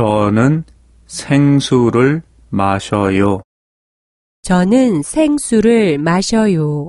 저는 생수를 마셔요. 저는 생수를 마셔요.